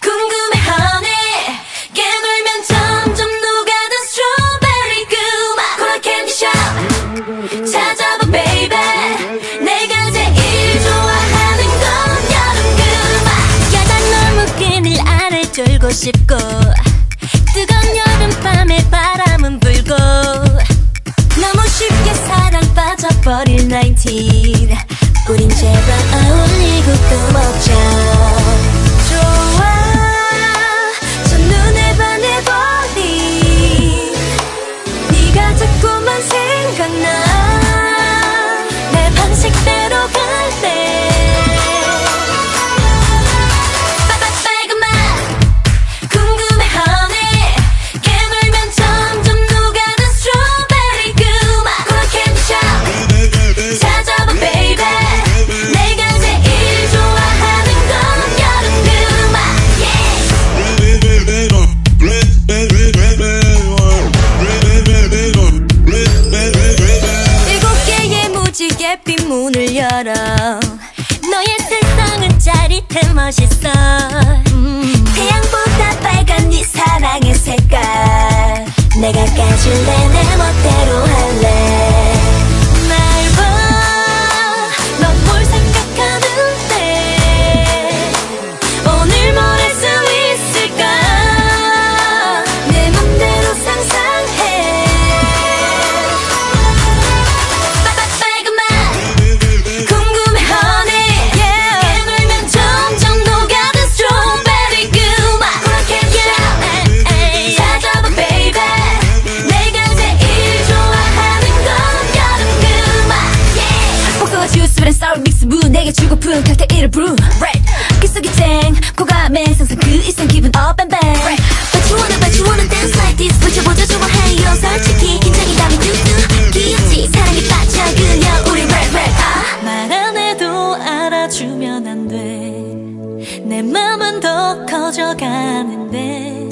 궁금해 honey 깨물면 점점 녹아든 strawberry 그 맛 corner candy shop 졸고 싶고 뜨거운 여름밤에 바람은 불고 너무 쉽게 사랑 빠져버릴 19 우린 제발 어울리 문을 열어. 너의 세상은 짜릿해 멋있어. 음. 태양보다 빨간 네 사랑의 색깔. 내가 까줄래 내 칵테일을 brew red. 귓속이 쨍 고감의 상상 그 이상 기분 up and back. Red. But you wanna but you wanna dance like this. 붙여보자 좋아해요. 솔직히 긴장이 나면 뚝뚝 귀엽지? 사랑에 빠져 그냥 우리 red red. 아 말 안 해도 알아주면 안 돼. 내 맘은 더 커져가는데.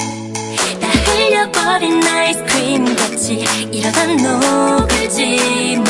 다 흘려버린 아이스크림 같이 이러다 녹을지